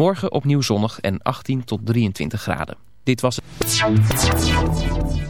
Morgen opnieuw zonnig en 18 tot 23 graden. Dit was het.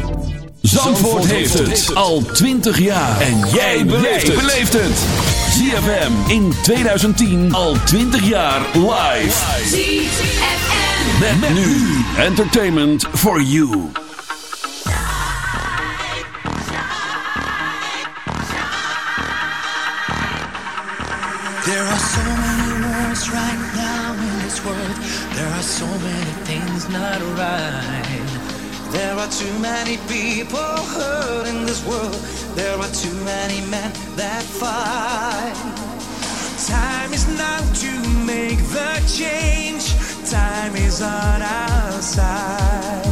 Zandvoort heeft het al 20 jaar. En jij beleeft het. ZFM in 2010 al 20 jaar live. ZFM. Met, met nu entertainment for you. There are so many wars right now in this world. There are so many things not right. There are too many people hurt in this world. There are too many men that fight. Time is now to make the change. Time is on our side.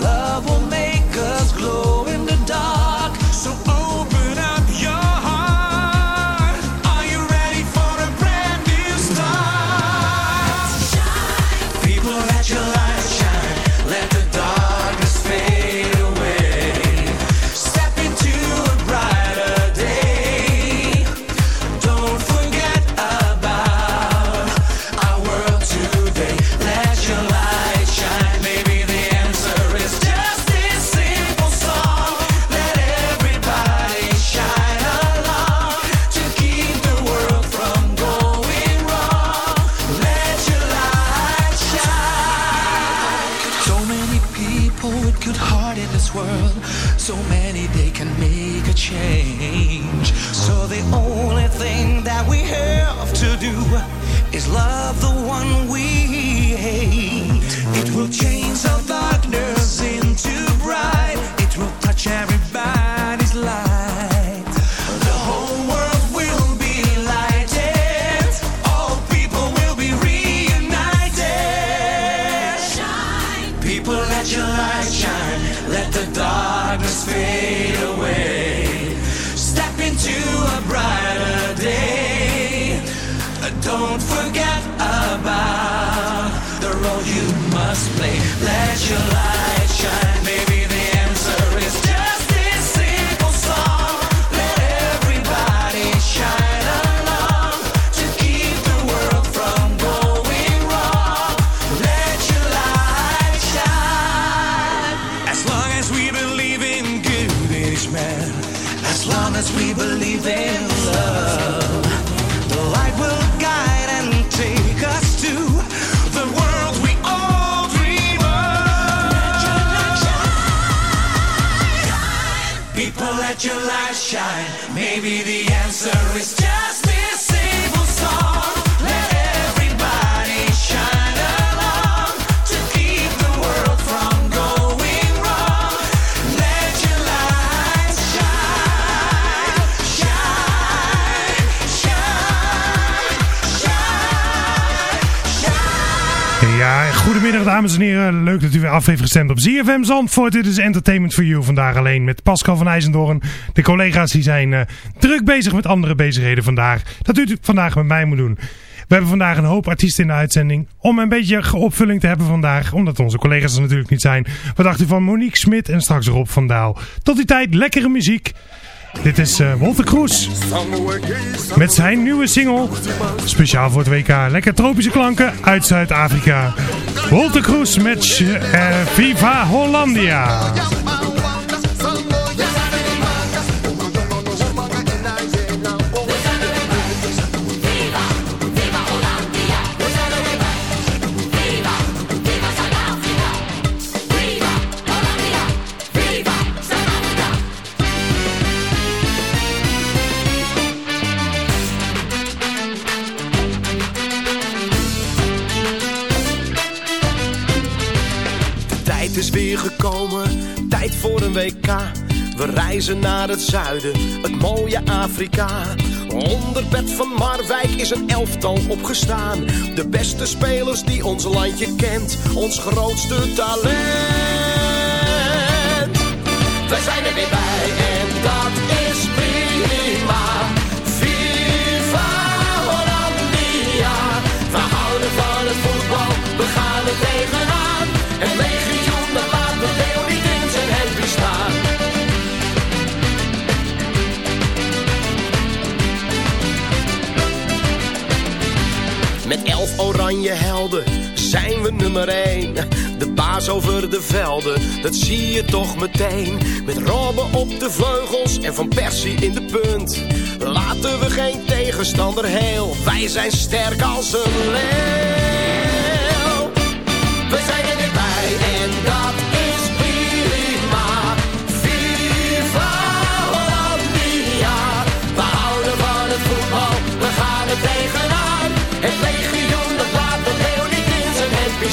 Love will make us glow in the dark. So Don't forget about the role you must play. Let your light shine. Let your light shine. Maybe the answer is goedemiddag dames en heren. Leuk dat u weer af heeft gestemd op ZFM Zandvoort. Dit is Entertainment for You. Vandaag alleen met Pascal van IJzendoorn. De collega's die zijn eh, druk bezig met andere bezigheden vandaag. Dat u het vandaag met mij moet doen. We hebben vandaag een hoop artiesten in de uitzending. Om een beetje opvulling te hebben vandaag, omdat onze collega's er natuurlijk niet zijn. Wat dacht u van Monique Smit en straks Rob van Daal. Tot die tijd, lekkere muziek. Dit is uh, Walter Kroes. Met zijn nieuwe single. Speciaal voor het WK. Lekker tropische klanken uit Zuid-Afrika. Walter Kroes met uh, Viva Hollandia. We reizen naar het zuiden, het mooie Afrika. Onder bed van Marwijk is een elftal opgestaan. De beste spelers die ons landje kent, ons grootste talent. Wij zijn er weer bij en dat is prima. Viva Hollandia. We houden van het voetbal, we gaan er tegenaan. Met elf oranje helden zijn we nummer één. De baas over de velden, dat zie je toch meteen. Met Robben op de vleugels en Van Persie in de punt. Laten we geen tegenstander heel, wij zijn sterk als een leeuw. We zijn er weer bij en dat is Hollandia. We houden van het voetbal, we gaan er tegenaan.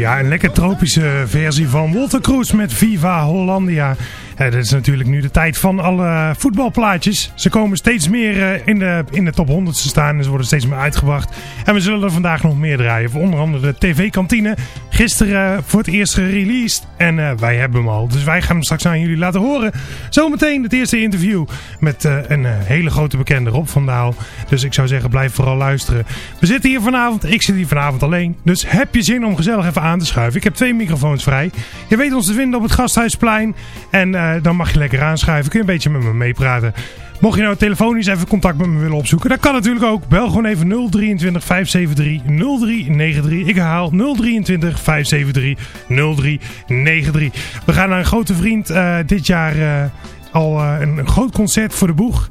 Ja, een lekker tropische versie van Walter Kroes met Viva Hollandia. Het is natuurlijk nu de tijd van alle voetbalplaatjes. Ze komen steeds meer eh, in de, in de top 100 te staan en ze worden steeds meer uitgebracht. En we zullen er vandaag nog meer draaien. Voor onder andere de TV-kantine. Gisteren eh, voor het eerst gereleased. En eh, wij hebben hem al. Dus wij gaan hem straks aan jullie laten horen. Zometeen het eerste interview met eh, een hele grote bekende Rob van Daal. Dus ik zou zeggen, blijf vooral luisteren. We zitten hier vanavond. Ik zit hier vanavond alleen. Dus heb je zin om gezellig even aan te schuiven? Ik heb twee microfoons vrij. Je weet ons te vinden op het Gasthuisplein. En dan mag je lekker aanschuiven. Kun je een beetje met me meepraten. Mocht je nou telefonisch even contact met me willen opzoeken, dat kan natuurlijk ook. Bel gewoon even 023 573 0393. Ik herhaal 023 573 0393. We gaan naar een grote vriend eh, dit jaar eh, al eh, een, groot concert voor de boeg.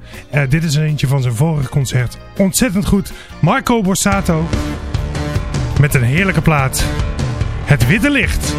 Dit is eentje van zijn vorige concert. Ontzettend goed. Marco Borsato met een heerlijke plaat. Het Witte Licht.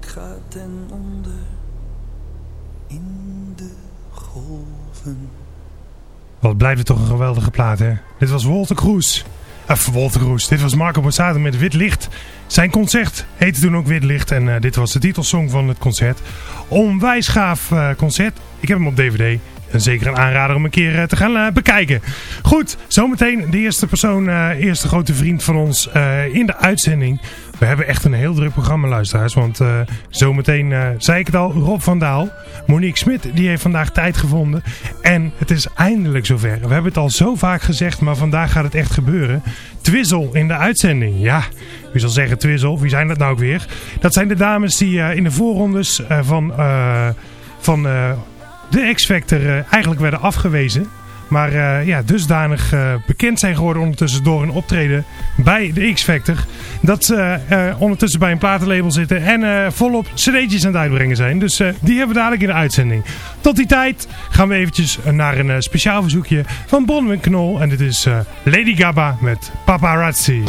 Ik ga ten onder in de golven. Wat blijft het toch een geweldige plaat, hè? Dit was Walter Kroes. Of Walter Kroes. Dit was Marco Borsato met Wit Licht. Zijn concert heette toen ook Wit Licht. En eh, dit was de titelsong van het concert. Onwijs gaaf eh, concert. Ik heb hem op DVD. Zeker een aanrader om een keer eh, te gaan eh, bekijken. Goed, zometeen de eerste persoon, eh, eerste grote vriend van ons in de uitzending. We hebben echt een heel druk programma, luisteraars. Want zometeen, zei ik het al, Rob van Daal. Monique Smit, die heeft vandaag tijd gevonden. En het is eindelijk zover. We hebben het al zo vaak gezegd, maar vandaag gaat het echt gebeuren. Twizzle in de uitzending. Ja, wie zal zeggen Twizzle? Wie zijn dat nou ook weer? Dat zijn de dames die in de voorrondes van... van de X-Factor eh, eigenlijk werden afgewezen. Maar eh, ja, dusdanig eh, bekend zijn geworden ondertussen door hun optreden bij de X-Factor. Dat ze ondertussen bij een platenlabel zitten en volop cd'tjes aan het uitbrengen zijn. Dus die hebben we dadelijk in de uitzending. Tot die tijd gaan we eventjes naar een speciaal verzoekje van Bronwyn Knol. En dit is Lady Gaga met Paparazzi.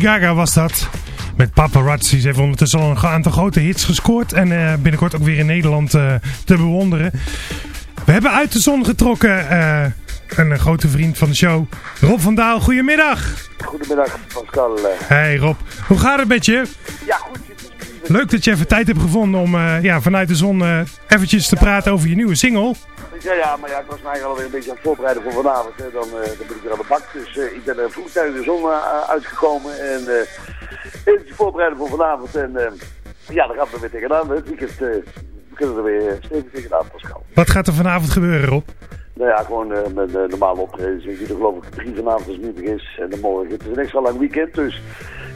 Gaga was dat. Met paparazzi. Ze heeft ondertussen al een aantal grote hits gescoord. En eh, binnenkort ook weer in Nederland eh, te bewonderen. We hebben uit de zon getrokken eh, een grote vriend van de show. Rob van Daal, goedemiddag. Goedemiddag, Pascal. Hey Rob, hoe gaat het met je? Ja, goed. Leuk dat je even tijd hebt gevonden om ja, vanuit de zon eventjes te praten over je nieuwe single. Ja, ja, maar ja, ik was mij eigenlijk alweer een beetje aan het voorbereiden voor vanavond. Hè. Dan, eh, dan ben ik weer aan de bak. Dus eh, ik ben er vroeg tegen de zon eh, uitgekomen. En uh, eventjes voorbereiden voor vanavond. En eh, ja, dan gaan we er weer tegenaan. Het weekend eh, we kunnen er weer stevig tegenaan, Pascal. Wat gaat er vanavond gebeuren Rob? Nou ja, gewoon eh, met uh, normale optredens. Ik zie er geloof ik drie vanavond als het is. En dan morgen. Het is een extra lang weekend, dus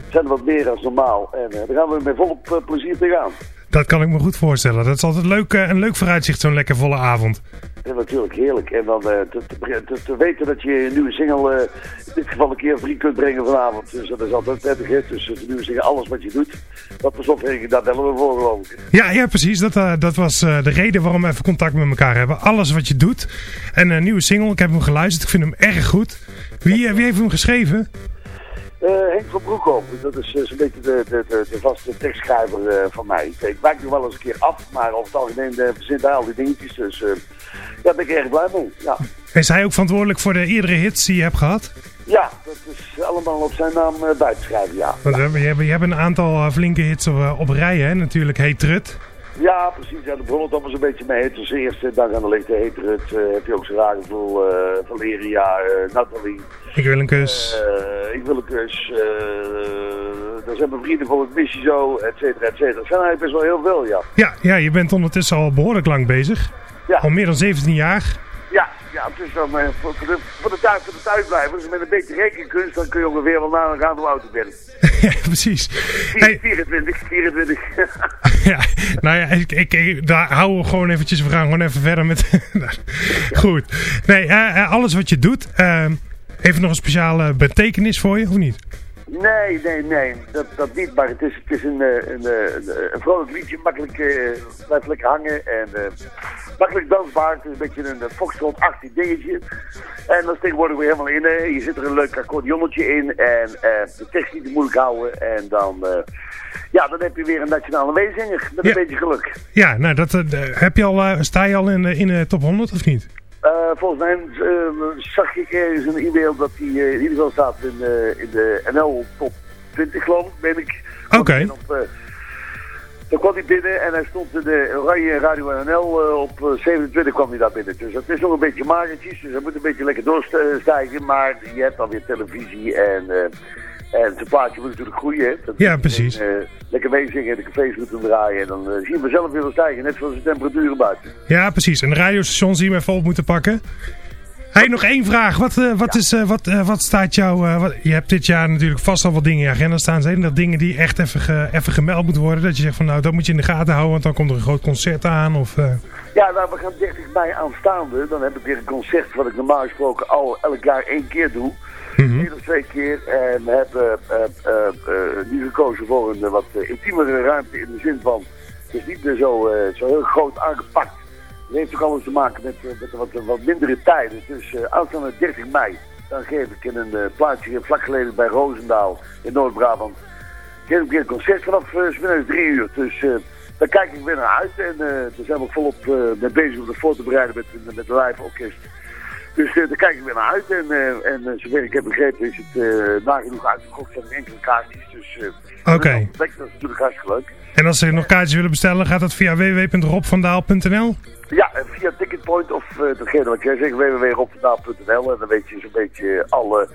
het zijn er wat meer dan normaal. En uh, daar gaan we met volop uh, plezier tegenaan. Dat kan ik me goed voorstellen. Dat is altijd leuk, uh, een leuk vooruitzicht, zo'n lekker volle avond. Ja, natuurlijk, heerlijk. En dan uh, te, te, te, te, weten dat je je nieuwe single uh, in dit geval een keer vriend kunt brengen vanavond. Dus dat is altijd prettig, hè. Dus de nieuwe single, alles wat je doet, dat pas oprekenen, daar bellen we voor, geloof ik. Ja, ja precies. Dat, uh, dat was de reden waarom we even contact met elkaar hebben. Alles wat je doet. En een nieuwe single, ik heb hem geluisterd, ik vind hem erg goed. Wie, wie heeft hem geschreven? Uh, Henk van Broekhoff, dat is zo'n beetje de, de, de, de, vaste tekstschrijver uh, van mij. Ik wijk nu wel eens een keer af, maar over het algemeen verzint hij al die dingetjes. Dus daar ben ik erg blij mee. Ja. Is hij ook verantwoordelijk voor de eerdere hits die je hebt gehad? Ja, dat is allemaal op zijn naam bij te schrijven, ja. Want, ja. Je, hebt, je hebt een aantal flinke hits op, op rij, hè? Natuurlijk Hey Trut. Ja, precies. Ja, de het allemaal zo'n beetje mee. Het was de eerste dag aan de lichte heet het. Uh, heb je ook zo'n raar gevoel. Uh, Valeria, uh, Nathalie. Ik wil een kus. ik wil een kus. daar zijn mijn vrienden voor het missie zo, et cetera, et cetera. Dat zijn eigenlijk best wel heel veel, ja. Ja, ja je bent ondertussen al behoorlijk lang bezig. Ja. Al meer dan 17 jaar. Ja, is dan voor, voor, de, voor de thuis, voor de thuisblijvers. Met een beetje rekenkunst, dan kun je ongeveer wel nagaan hoe oud ik ben. ja, precies. 4, 24, 24. ja, nou ja, ik, ik, ik, daar houden we gewoon eventjes, we gaan gewoon even verder met... Goed. Nee, uh, alles wat je doet, uh, heeft nog een speciale betekenis voor je, of niet? Nee, nee, nee, dat, dat niet, maar het is, het is een, een, een, een vrolijk liedje, makkelijk, uh, lekker hangen en uh, makkelijk dansbaar. Het is een beetje een foxtrot-achtig dingetje. En dat is tegenwoordig weer helemaal in. Hè. Je zit er een leuk accordeonnetje in en uh, de tekst niet te moeilijk houden. En dan, ja, dan heb je weer een nationale meezinger met ja. een beetje geluk. Ja, nou, dat, heb je al, sta je al in, in de top 100 of niet? Uh, volgens mij uh, zag ik ergens een e-mail dat hij uh, in ieder geval staat in, in de NL top 20 geloof ik, ben ik. Oké. Okay. Dan kwam hij binnen en hij stond in de Oranje Radio NL op 27 kwam hij daar binnen. Dus dat is nog een beetje magertjes, dus hij moet een beetje lekker doorstijgen. Maar je hebt dan weer televisie en... En het plaatje moet natuurlijk groeien. Hè? Dat ja, precies. En, uh, lekker meezingen en de cafés moeten draaien. En dan uh, zie je mezelf weer stijgen, net zoals de temperaturen buiten. Ja, precies. En de radiostation zie je even op moeten pakken. Hey, nog één vraag. Wat, uh, wat, ja. is, wat, wat staat jou... Wat, je hebt dit jaar natuurlijk vast al wat dingen in je agenda staan. Zijn er dingen die echt even, ge, even gemeld moeten worden? Dat je zegt van nou, dat moet je in de gaten houden, want dan komt er een groot concert aan. Of, Ja, nou, we gaan 30 mei aanstaande. Dan heb ik weer een concert wat ik normaal gesproken al elk jaar één keer doe. Mm -hmm. of twee keer. En we hebben nu gekozen voor een wat intiemere ruimte in de zin van... Het is niet meer zo, zo heel groot aangepakt. Het heeft ook alles te maken met, met wat, wat, mindere tijden. Dus aanstaande 30 mei, dan geef ik in een plaatsje vlak geleden bij Roosendaal in Noord-Brabant... geef ik weer een concert vanaf uh, drie uur. Dus daar kijk ik weer naar uit. En daar zijn we volop mee bezig om dat voor te bereiden met, met de live orkest. Dus uh, daar kijk ik weer naar uit. En, uh, en uh, zover ik heb begrepen is het nagenoeg uitverkocht van enkele kaartjes. Dus Oké. Okay. dat is natuurlijk hartstikke leuk. En als ze nog kaartjes willen bestellen, gaat dat via www.robvandaal.nl? Ja, via Ticketpoint of datgene wat ik zeg, www.robvandaal.nl. En dan weet je zo'n beetje alle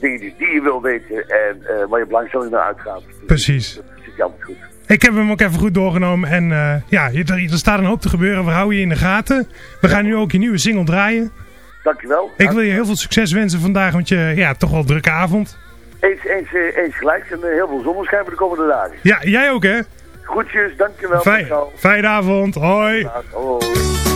dingen die je wil weten en waar je belangstelling naar uitgaat. Precies. Dat zit jammer goed. Ik heb hem ook even goed doorgenomen en ja, er, er staat een hoop te gebeuren. We houden je in de gaten. We gaan nu ook je nieuwe single draaien. Dankjewel. Ik wil je heel veel succes wensen vandaag, want je ja, toch wel een drukke avond. Eens, eens, eens gelijk en heel veel zonneschijn voor de komende dagen. Ja, jij ook hè? Groetjes, dankjewel. Fijn, fijne avond, hoi. Hoi.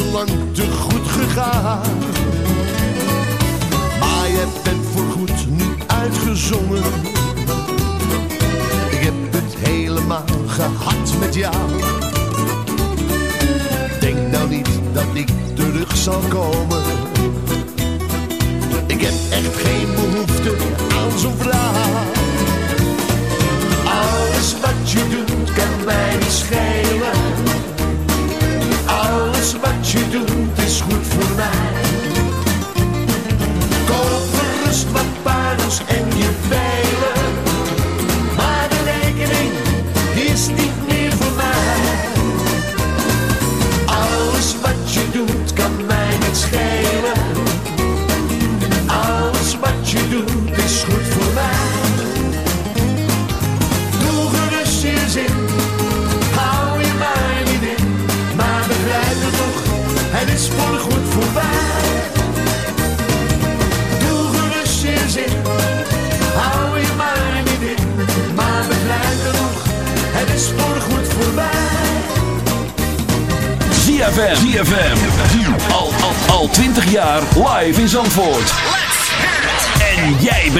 Lang te goed gegaan.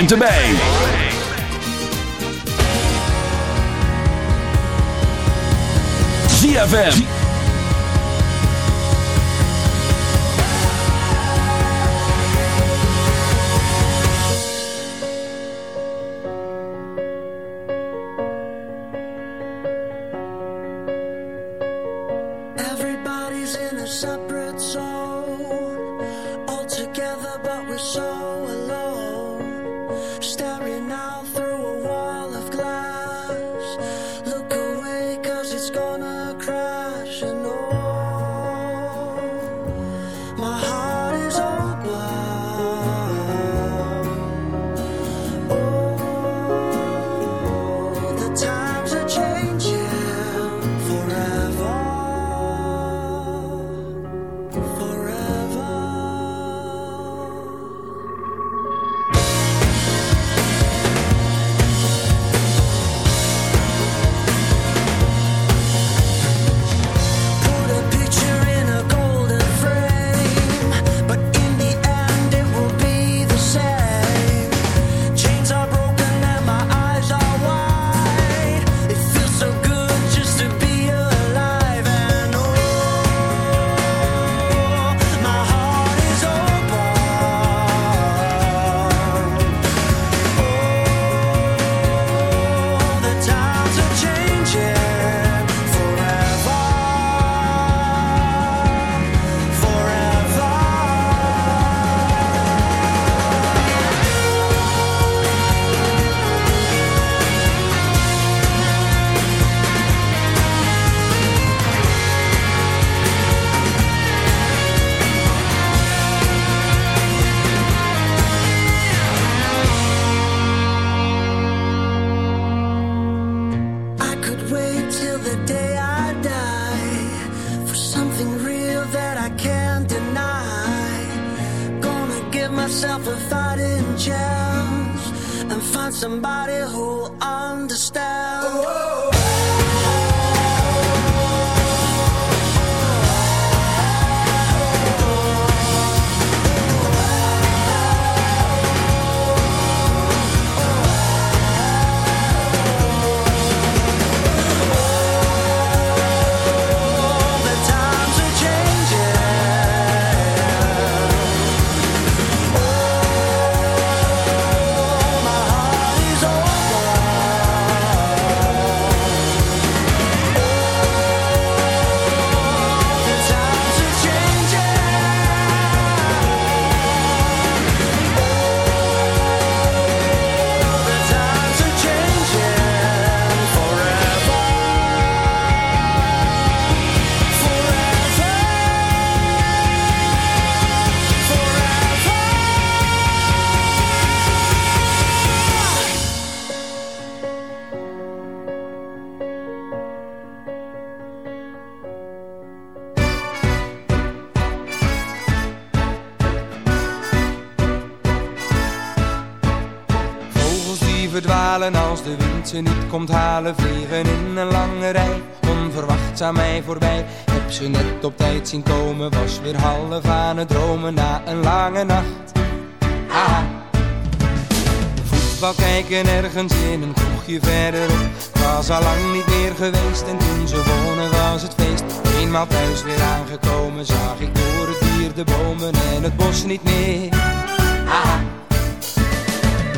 Bent erbij. ZFM. Ze niet komt halen Vliegen in een lange rij, onverwachts aan mij voorbij. Heb ze net op tijd zien komen, was weer half aan het dromen na een lange nacht. Ah. Voetbal kijken ergens in een kroegje verderop. Was al lang niet meer geweest en toen ze wonen was het feest. Eenmaal thuis weer aangekomen zag ik door het dier de bomen en het bos niet meer.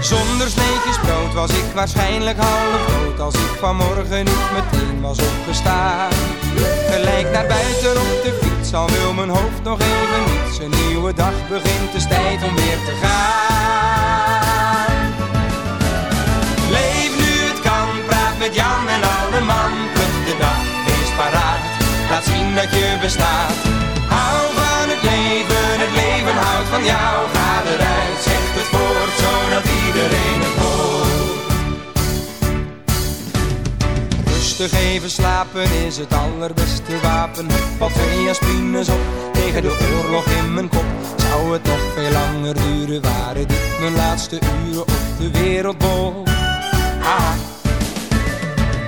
Zonder sneetjes brood was ik waarschijnlijk half dood Als ik vanmorgen niet meteen was opgestaan. Gelijk naar buiten op de fiets Al wil mijn hoofd nog even niets Een nieuwe dag begint, is tijd om weer te gaan. Leef nu het kan, praat met Jan en alle man de dag, wees paraat. Laat zien dat je bestaat van jou Ga eruit, zeg het voort, zodat iedereen het hoort. Rustig even slapen is het allerbeste wapen. Valt twee aspines op tegen de oorlog in mijn kop? Zou het nog veel langer duren, waren dit mijn laatste uren op de wereldbol Ah.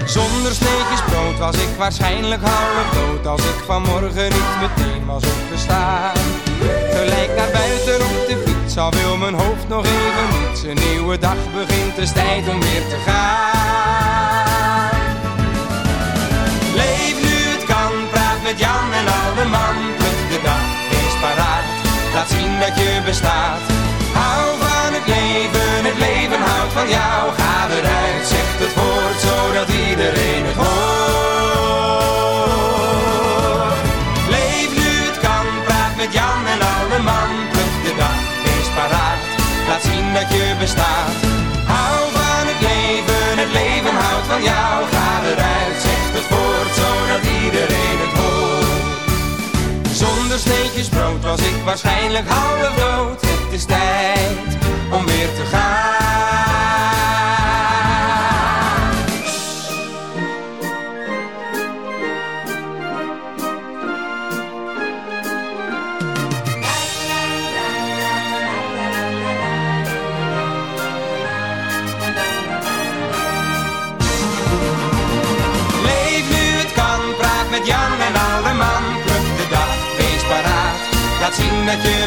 Zonder sneetjes brood was ik waarschijnlijk half dood Als ik vanmorgen niet meteen was opgestaan Gelijk naar buiten op de fiets, al wil mijn hoofd nog even niets Een nieuwe dag begint, is tijd om weer te gaan. Leef nu het kan, praat met Jan en alle man. Pluk de dag, wees paraat, laat zien dat je bestaat. Hou van het leven, het leven houdt van jou. Ga eruit, zeg het woord, zodat iedereen het hoort dat je bestaat. Hou van het leven, het leven houdt van jou. Ga eruit, zeg het woord, zodat iedereen het hoort. Zonder sneetjes brood was ik waarschijnlijk half dood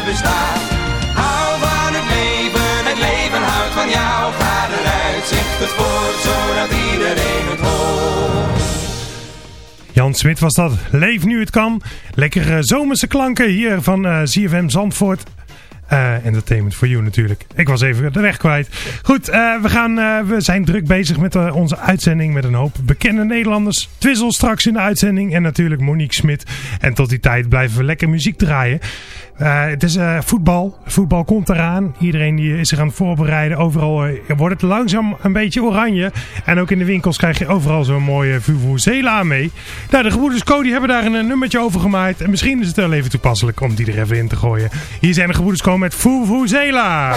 je bestaat Hou van het leven, het leven houdt van jou Ga eruit, zeg het voort, zodat iedereen het hoort Jan Smit was dat. Leef nu het kan. Lekker eh, zomerse klanken hier van eh ZFM Zandvoort. Eh, entertainment for you natuurlijk. Ik was even de weg kwijt. Goed, we, gaan, we zijn druk bezig met onze uitzending met een hoop bekende Nederlanders. Twizzle straks in de uitzending en natuurlijk Monique Smit. En tot die tijd blijven we lekker muziek draaien. Eh, het is eh, voetbal. Voetbal komt eraan. Iedereen die is zich aan het voorbereiden. Overal eh, wordt het langzaam een beetje oranje. En ook in de winkels krijg je overal zo'n mooie Vuvuzela mee. Nou, de gebroeders Cody hebben daar een, nummertje over gemaakt. En misschien is het wel even toepasselijk om die er even in te gooien. Hier zijn de gebroeders Cody met Vuvuzela.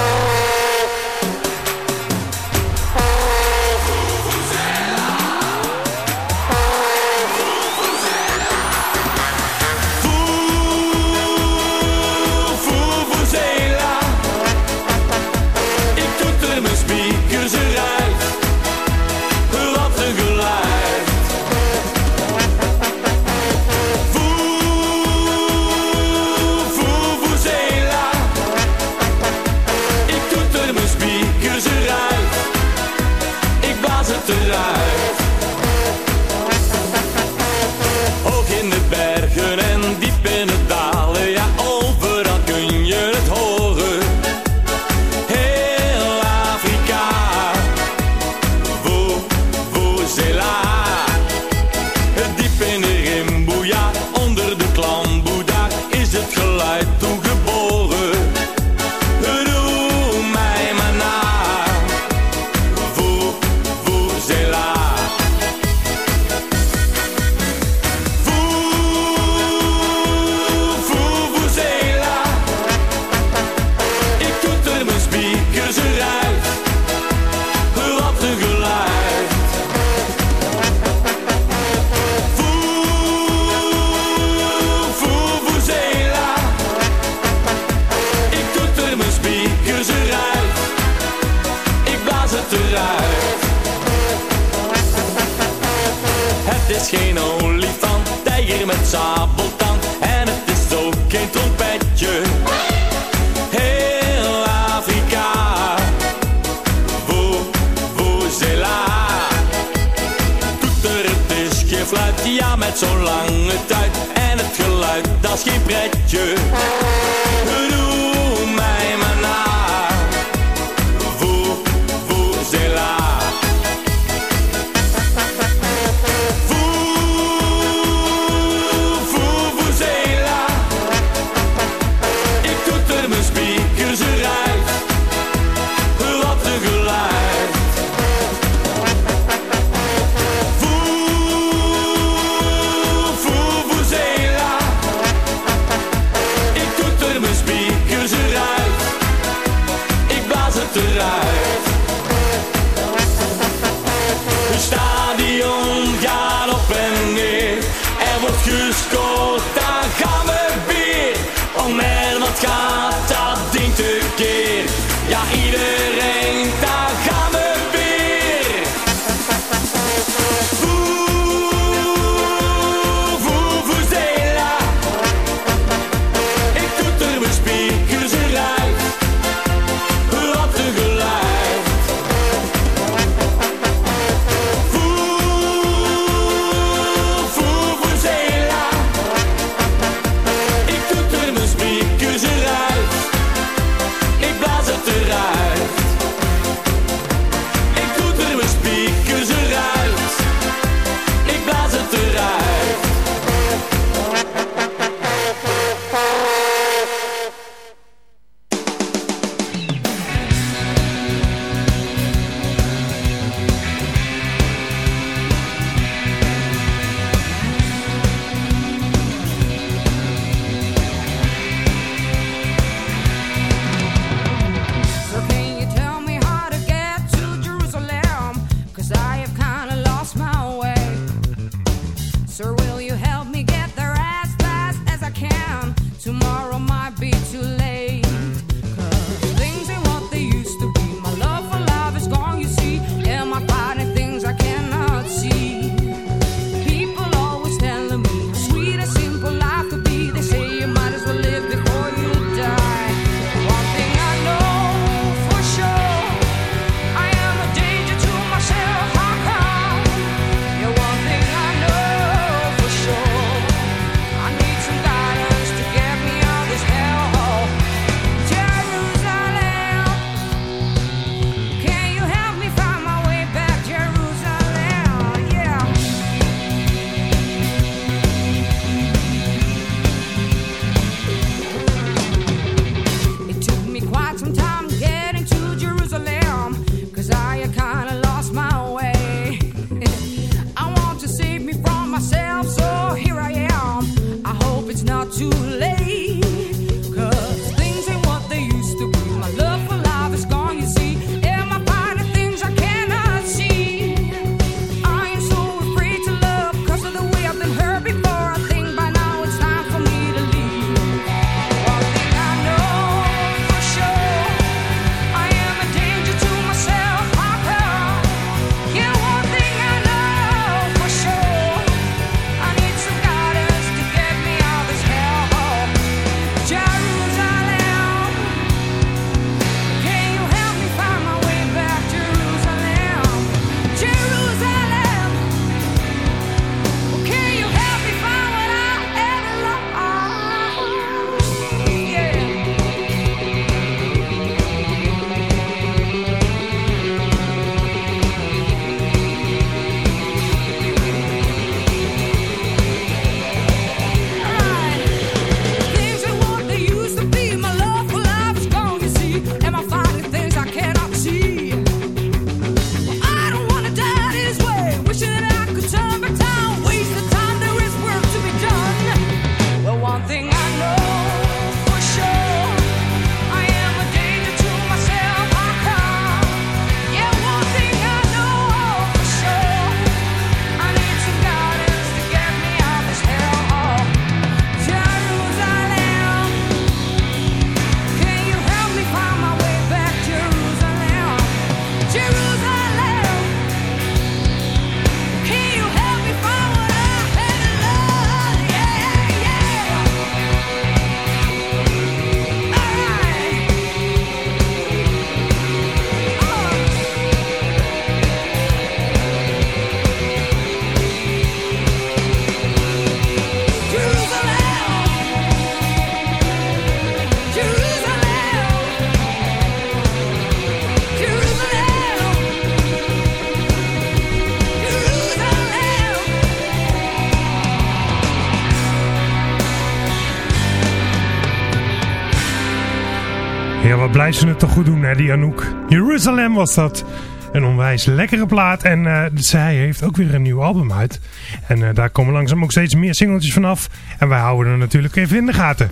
Blijft ze het toch goed doen, hè, die Anouk. Jeruzalem was dat. Een onwijs lekkere plaat. En eh, zij heeft ook weer een nieuw album uit. En eh, daar komen langzaam ook steeds meer singeltjes vanaf. En wij houden er natuurlijk even in de gaten.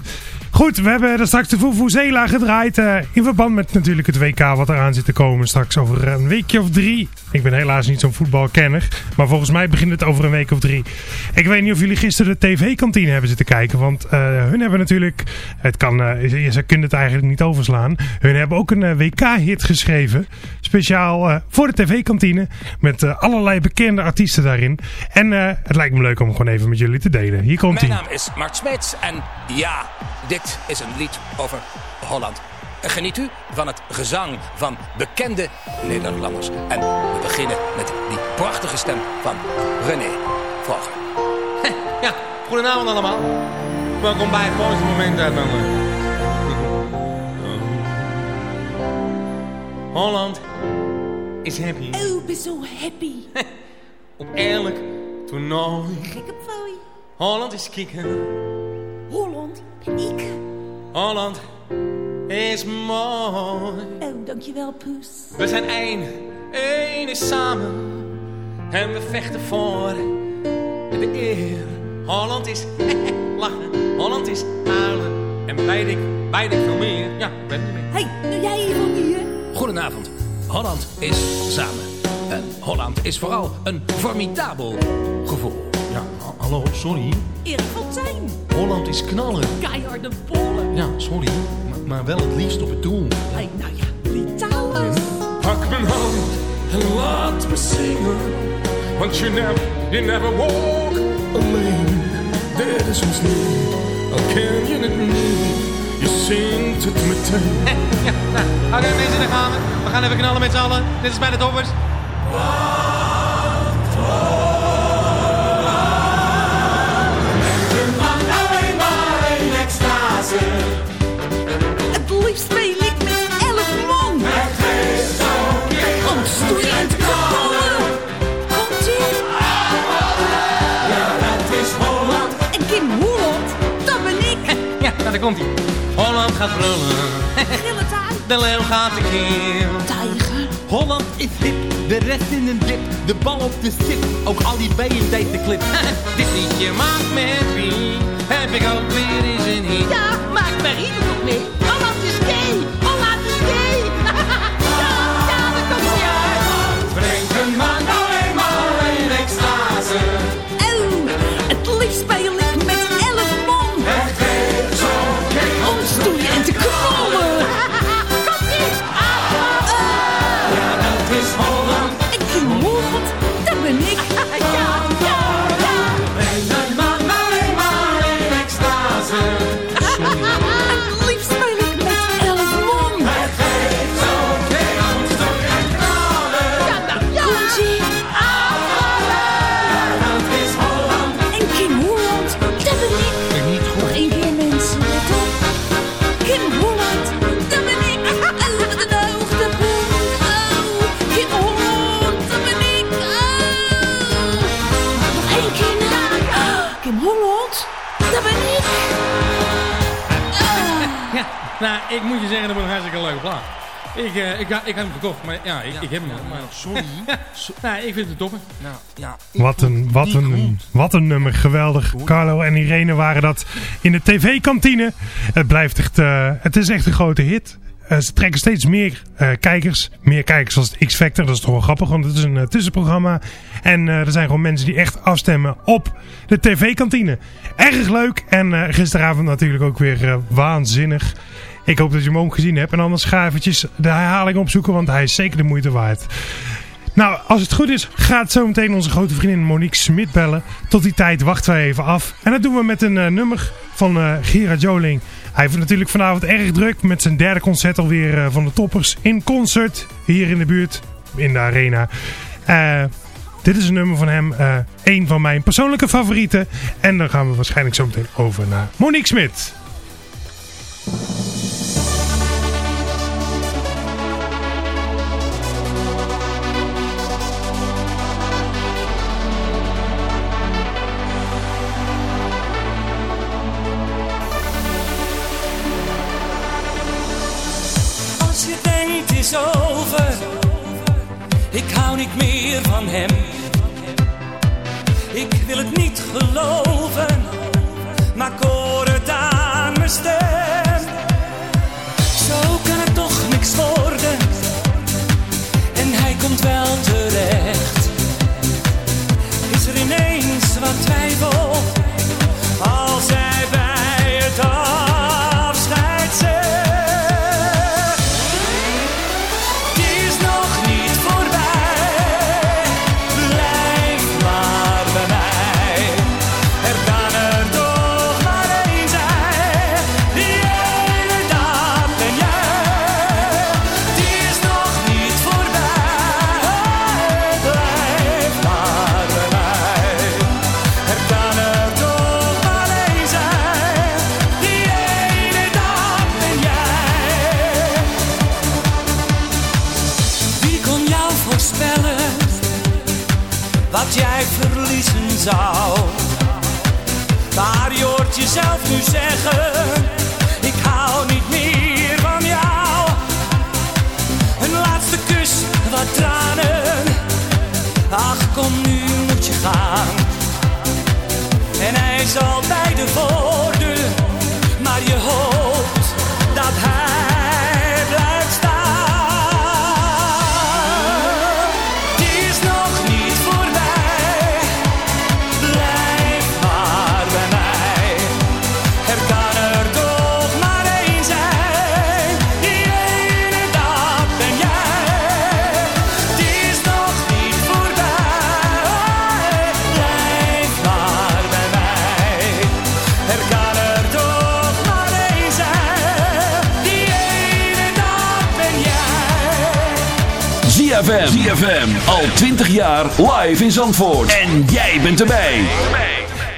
Goed, we hebben er straks de Vuvuzela gedraaid. eh, in verband met natuurlijk het WK wat eraan zit te komen. Straks over een weekje of drie. Ik ben helaas niet zo'n voetbalkenner. Maar volgens mij begint het over een week of drie. Ik weet niet of jullie gisteren de tv-kantine hebben zitten kijken. Want eh, hun hebben natuurlijk... Het kan, eh, ze kunnen het eigenlijk niet overslaan. Hun hebben ook een WK-hit geschreven. Speciaal voor de tv-kantine. Met allerlei bekende artiesten daarin. En het lijkt me leuk om gewoon even met jullie te delen. Hier komt Mijn hij. naam is Mart Smeets en ja, dit is een lied over Holland. Geniet u van het gezang van bekende Nederlanders. En we beginnen met die prachtige stem van René Vroger. Ja, goedenavond allemaal. Welkom bij het mooiste moment uit mijn leven. Holland is happy. Oh, ik ben zo happy. Op elk toernooi. Gek op fooi. Holland is kicken. Holland ben ik. Holland is mooi. Oh, dankjewel, Poes. We zijn één, één is samen. En we vechten voor de eer. Holland is lachen, Holland is huilen. En weet ik, weet ik veel meer. Ja, ik ben er mee. Hé, hey, nou jij hier van hier? Goedenavond. Holland is samen. En Holland is vooral een formidabel gevoel. Hallo, sorry. Erik Fontijn. Holland is knallen. Keiharde bollen. Ja, sorry. Maar, maar wel het liefst op het doel. Hey, nou ja, Vitalis. Pak mijn hand en laat me zingen. Want you never, you never walk alleen. Dit is ons lied, al ken je het niet. Je zingt het meteen. Ja, nou, oké mensen, daar gaan we. We gaan even knallen met z'n allen. Dit is bij de toppers. Het liefst speel ik met elf man. Om stoeiend te vallen. Komt ie? En Kim Holland, dat ben ik. Ja, daar komt hij. Holland gaat brullen. Gillet uit. De leeuw gaat de keel. Tijger. Holland is hip, de rest in een dip. De bal op de stip, ook al die bijen deed de clip. Dit liedje maakt met wie. Heb ik ook weer eens een hit. Ja, maak maar ieder ook mee. Holland is gay. Holland is gay. ja, ja, dat komt ie uit. Brengt een man in extase. Oh, het liefst speel ik Ik, eh, ik, ik heb hem gekocht, maar ja, ik, ik heb hem al. Maar sorry. nou, ik vind het topper. Nou, ja. Wat een, wat, een, wat een nummer. Geweldig. Carlo en Irene waren dat in de tv-kantine. Het blijft echt... eh, het is echt een grote hit. Eh, ze trekken steeds meer eh, kijkers. Meer kijkers als het X-Factor. Dat is toch wel grappig, want het is een tussenprogramma. En eh, er zijn gewoon mensen die echt afstemmen op de tv-kantine. Erg leuk. En eh, gisteravond natuurlijk ook weer eh, waanzinnig. Ik hoop dat je hem ook gezien hebt. En anders ga de herhaling opzoeken, want hij is zeker de moeite waard. Nou, als het goed is, gaat zo meteen onze grote vriendin Monique Smit bellen. Tot die tijd wachten wij even af. En dat doen we met een eh, nummer van eh Gerard Joling. Hij heeft natuurlijk vanavond erg druk met zijn derde concert alweer eh, van de toppers. In concert, hier in de buurt, in de arena. Dit is een nummer van hem, een van mijn persoonlijke favorieten. En dan gaan we waarschijnlijk zo meteen over naar Monique Smit. Hem. Ik wil het niet geloven, maar ik hoor het aan mijn stem. Zo kan het toch niks worden. En hij komt wel terecht. Is er ineens wat twijfel kom nu moet je gaan. En hij is al bij de voordeur, ZFM. ZFM. Al 20 jaar live in Zandvoort. En jij bent erbij.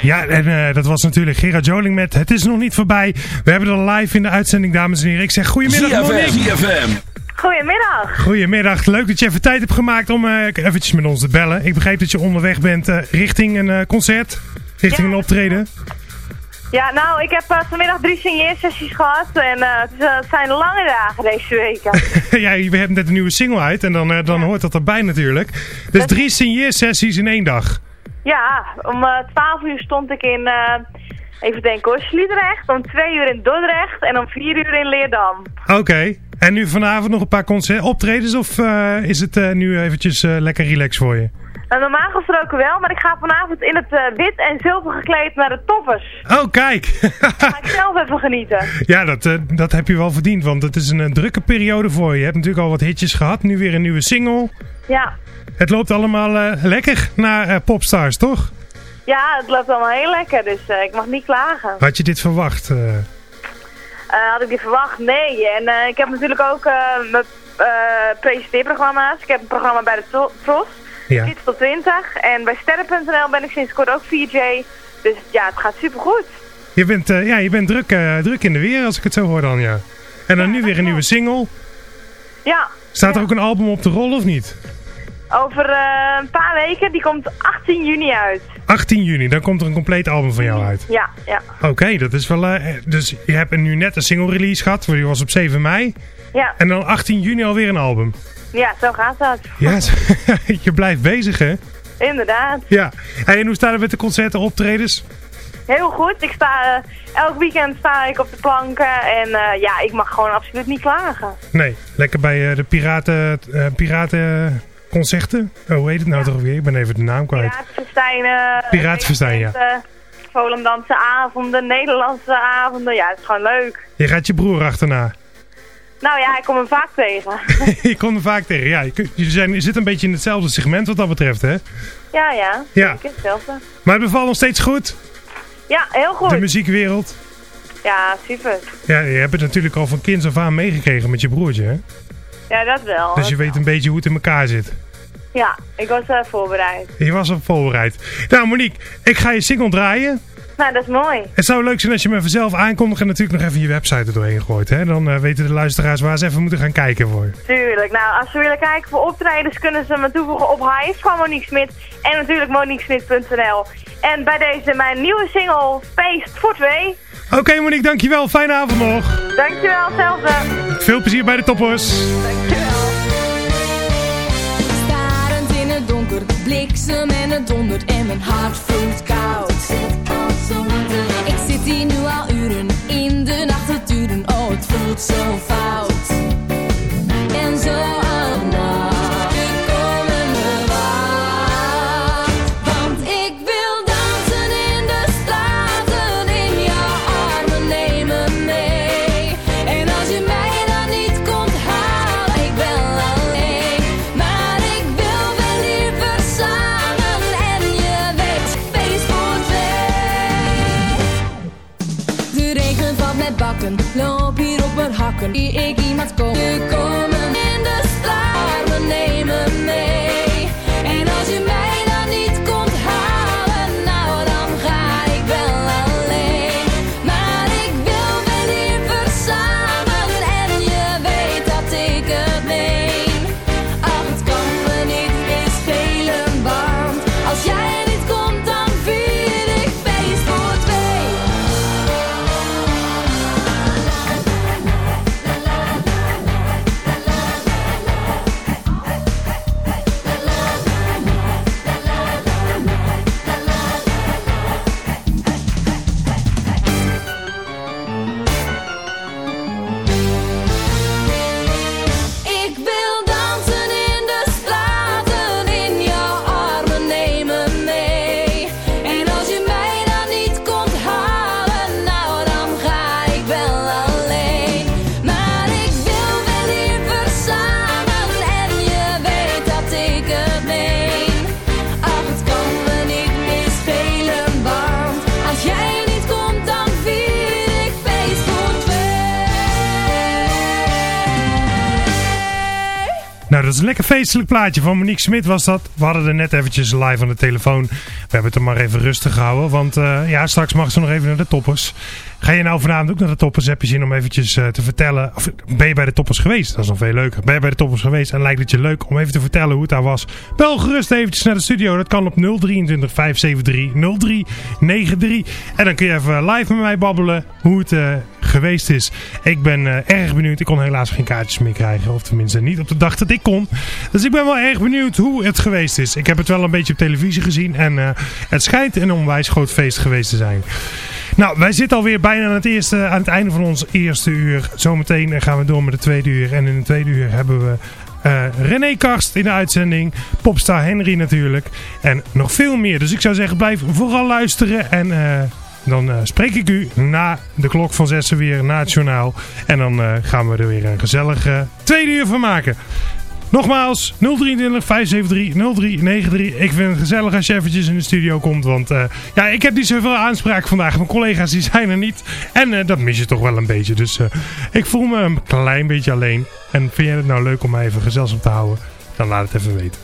Ja, en eh, dat was natuurlijk Gerard Joling met Het is nog niet voorbij. We hebben er live in de uitzending, dames en heren. Ik zeg goedemiddag, ZFM. Monique. ZFM. Goedemiddag. Goedemiddag, leuk dat je even tijd hebt gemaakt om eh, eventjes met ons te bellen. Ik begreep dat je onderweg bent eh, richting een eh, concert, richting een optreden. Ja, nou, ik heb eh, vanmiddag drie signeersessies gehad en eh, het, eh, het zijn lange dagen deze week. ja, we hebben net een nieuwe single uit en dan, dan hoort dat erbij natuurlijk. Dus drie signeersessies in één dag. ja, om eh 12 uur stond ik in, even denken hoor, Sliedrecht, om 2 uur in Dordrecht en om 4 uur in Leerdam. Oké, en nu vanavond nog een paar concert optredens of is het nu eventjes lekker relax voor je? Nou, normaal gesproken wel, maar ik ga vanavond in het eh, wit en zilver gekleed naar de toppers. Oh, kijk! Ga ik zelf even genieten. Ja, dat, eh, dat heb je wel verdiend, want het is een, eh, drukke periode voor je. Je hebt natuurlijk al wat hitjes gehad, nu weer een nieuwe single. Ja. Het loopt allemaal eh, lekker naar eh, Popstars, toch? Ja, het loopt allemaal heel lekker, dus eh, ik mag niet klagen. Had je dit verwacht? eh? Eh, had ik die verwacht? Nee. En eh, ik heb natuurlijk ook eh, mijn eh, presenteerprogramma's. Ik heb een programma bij de Tro- Tros, Ja. Tot 20. En bij Sterren.nl ben ik sinds kort ook VJ. Dus ja, het gaat supergoed. je bent, eh, ja, je bent druk, eh, druk in de weer, als ik het zo hoor dan, ja. En dan nu weer een nieuwe single. Ja, Staat er ook een album op de rol of niet? over eh, een paar weken, die komt 18 juni uit. 18 juni, dan komt er een compleet album van jou uit. Ja, ja. Oké, dat is wel... dus je hebt nu net een single release gehad, die was op 7 mei. Ja, En dan 18 juni alweer een album. Ja zo gaat dat. Ja, je blijft bezig hè? Inderdaad. Ja. Hey, en hoe staat het met de concerten optredens? Heel goed. Ik sta, eh, elk weekend sta ik op de planken. En eh, ja, ik mag gewoon absoluut niet klagen. Nee, lekker bij eh, de piraten, piratenconcerten. Oh, hoe heet het nou toch weer? Ik ben even de naam kwijt. Piratenfestijnen. Piratenfestijn, ja. Volendamse avonden, Nederlandse avonden. Ja, het is gewoon leuk. Je gaat je broer achterna. Nou ja, ik kom hem vaak tegen. je komt er vaak tegen. Ja, je, zijn, je zit een beetje in hetzelfde segment wat dat betreft, hè? ja, ja. Ja. Hetzelfde. Maar het bevalt nog steeds goed, Ja, heel goed. de muziekwereld. Ja, super. Ja, je hebt het natuurlijk al van kinds af aan meegekregen met je broertje, hè? Ja, dat wel. Dus je weet een beetje hoe het in elkaar zit. Ja, ik was eh, voorbereid. Je was op voorbereid. Nou, Monique, ik ga je single draaien. Nou, dat is mooi. Het zou leuk zijn als je me vanzelf aankondigt en natuurlijk nog even je website er doorheen gooit. Hè? Dan eh, weten de luisteraars waar ze even moeten gaan kijken voor. Tuurlijk. Nou, als ze willen kijken voor optredens kunnen ze me toevoegen op Highs van Monique Smit. En natuurlijk moniquesmit.nl. En bij deze mijn nieuwe single, Feest voor twee. Oké Monique, dankjewel. Fijne avond nog. Dankjewel, hetzelfde. Veel plezier bij de toppers. Dankjewel. Starend in het donker, bliksem en het dondert en mijn hart voelt hier nu al uren in de nacht te duren, oh het voelt zo fout. Is een lekker feestelijk plaatje van Monique Smit was dat. We hadden er net eventjes live aan de telefoon. We hebben het er maar even rustig gehouden. Want eh, ja, straks mag ze nog even naar de toppers. Ga je nou vanavond ook naar de toppers? Heb je zin om eventjes eh, te vertellen... Of ben je bij de toppers geweest? Dat is nog veel leuker. Ben je bij de toppers geweest en lijkt het je leuk om even te vertellen hoe het daar was? Bel gerust eventjes naar de studio. Dat kan op 023 573 0393. En dan kun je even live met mij babbelen hoe het eh, geweest is. Ik ben eh, erg benieuwd. Ik kon helaas geen kaartjes meer krijgen. Of tenminste niet op de dag dat ik kon. Dus ik ben wel erg benieuwd hoe het geweest is. Ik heb het wel een beetje op televisie gezien. En het schijnt een onwijs groot feest geweest te zijn. Nou, wij zitten alweer bijna aan het, eerste, aan het einde van ons eerste uur. Zometeen gaan we door met de tweede uur. En in de tweede uur hebben we eh, René Karst in de uitzending. Popstar Henry natuurlijk. En nog veel meer. Dus ik zou zeggen, blijf vooral luisteren. En eh, dan eh, spreek ik u na de klok van zessen weer na het journaal. En dan gaan we er weer een gezellige tweede uur van maken. Nogmaals, 023 573 0393. Ik vind het gezellig als je eventjes in de studio komt. Want eh, ja, ik heb niet zoveel aanspraak vandaag. Mijn collega's die zijn er niet. En eh, dat mis je toch wel een beetje. Dus eh, ik voel me een klein beetje alleen. En vind jij het nou leuk om mij even gezelschap te houden? Dan laat het even weten.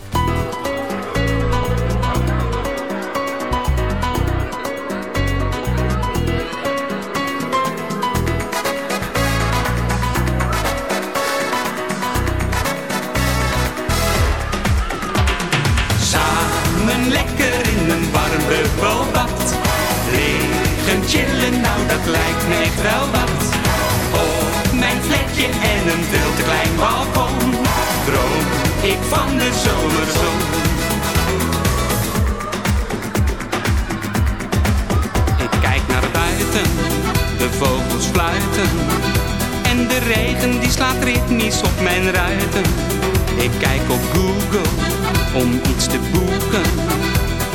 Liggen chillen, nou dat lijkt me echt wel wat. Op mijn vlekje en een veel te klein balkon. Droom ik van de zomerzon. Ik kijk naar buiten, de vogels fluiten. En de regen die slaat ritmisch op mijn ruiten. Ik kijk op Google om iets te boeken.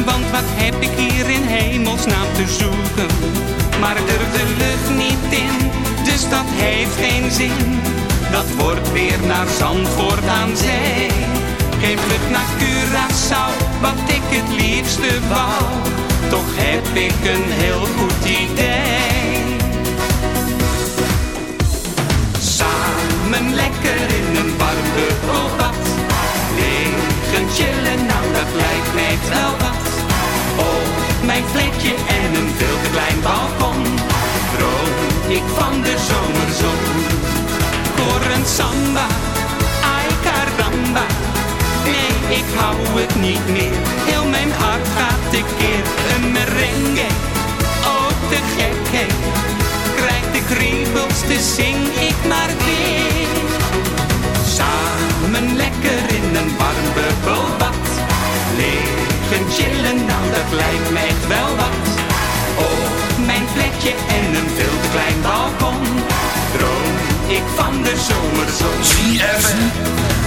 Want wat heb ik hier in hemelsnaam te zoeken? Maar durf de lucht niet in, dus dat heeft geen zin. Dat wordt weer naar Zandvoort aan zee. Geen vlucht naar Curaçao, wat ik het liefste wou. Toch heb ik een heel goed idee. Samen lekker in een warm bubbelbad. Liggen chillen, nou dat lijkt echt wel wat. Op mijn vlekje en een veel te klein balkon. Droom ik van de zomerzon. Voor een samba, ay caramba. Nee, ik hou het niet meer. Heel mijn hart gaat tekeer. Een merengue, oh te gek. Krijg de kriebels, dus zing ik maar weer. Samen lekker in een warm bubbelbad lijkt mij wel wat. Oh, mijn plekje en een veel te klein balkon. Droom ik van de zomerzon. ZFM.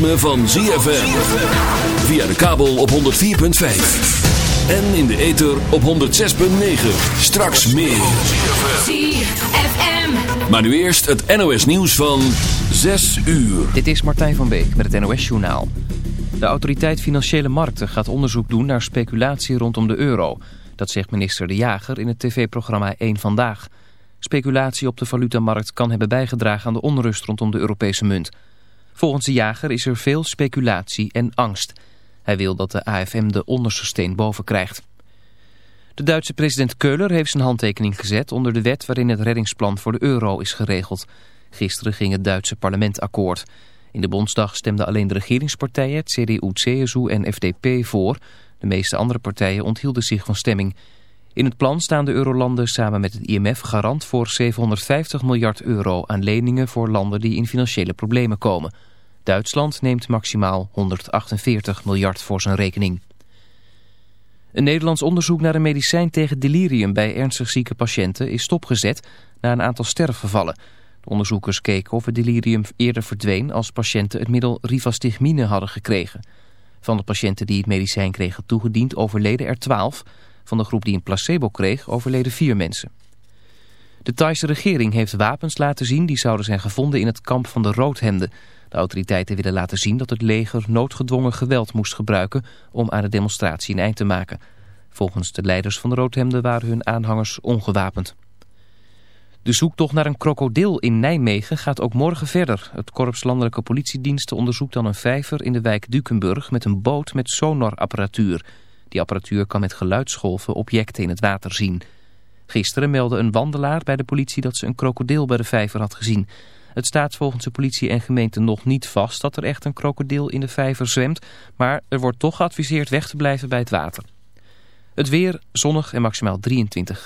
Ritme van ZFM. Via de kabel op 104.5. En in de ether op 106.9. Straks meer. ZFM. Maar nu eerst het NOS nieuws van 6 uur. Dit is Martijn van Beek met het NOS Journaal. De autoriteit Financiële Markten gaat onderzoek doen naar speculatie rondom de euro. Dat zegt minister De Jager in het tv-programma 1 Vandaag. Speculatie op de valutamarkt kan hebben bijgedragen aan de onrust rondom de Europese munt. Volgens De Jager is er veel speculatie en angst. Hij wil dat de AFM de onderste steen boven krijgt. De Duitse president Keuler heeft zijn handtekening gezet onder de wet waarin het reddingsplan voor de euro is geregeld. Gisteren ging het Duitse parlement akkoord. In de Bondsdag stemden alleen de regeringspartijen, CDU, CSU en FDP voor. De meeste andere partijen onthielden zich van stemming. In het plan staan de eurolanden samen met het IMF garant voor 750 miljard euro aan leningen voor landen die in financiële problemen komen. Duitsland neemt maximaal 148 miljard voor zijn rekening. Een Nederlands onderzoek naar een medicijn tegen delirium bij ernstig zieke patiënten is stopgezet na een aantal sterfgevallen. De onderzoekers keken of het delirium eerder verdween als patiënten het middel rivastigmine hadden gekregen. Van de patiënten die het medicijn kregen toegediend overleden er 12. Van de groep die een placebo kreeg overleden vier mensen. De Thaise regering heeft wapens laten zien die zouden zijn gevonden in het kamp van de roodhemden. De autoriteiten willen laten zien dat het leger noodgedwongen geweld moest gebruiken om aan de demonstratie een eind te maken. Volgens de leiders van de roodhemden waren hun aanhangers ongewapend. De zoektocht naar een krokodil in Nijmegen gaat ook morgen verder. Het Korps Landelijke Politiediensten onderzoekt dan een vijver in de wijk Dukenburg met een boot met sonarapparatuur. Die apparatuur kan met geluidsgolven objecten in het water zien. Gisteren meldde een wandelaar bij de politie dat ze een krokodil bij de vijver had gezien. Het staat volgens de politie en gemeente nog niet vast dat er echt een krokodil in de vijver zwemt, maar er wordt toch geadviseerd weg te blijven bij het water. Het weer zonnig en maximaal 23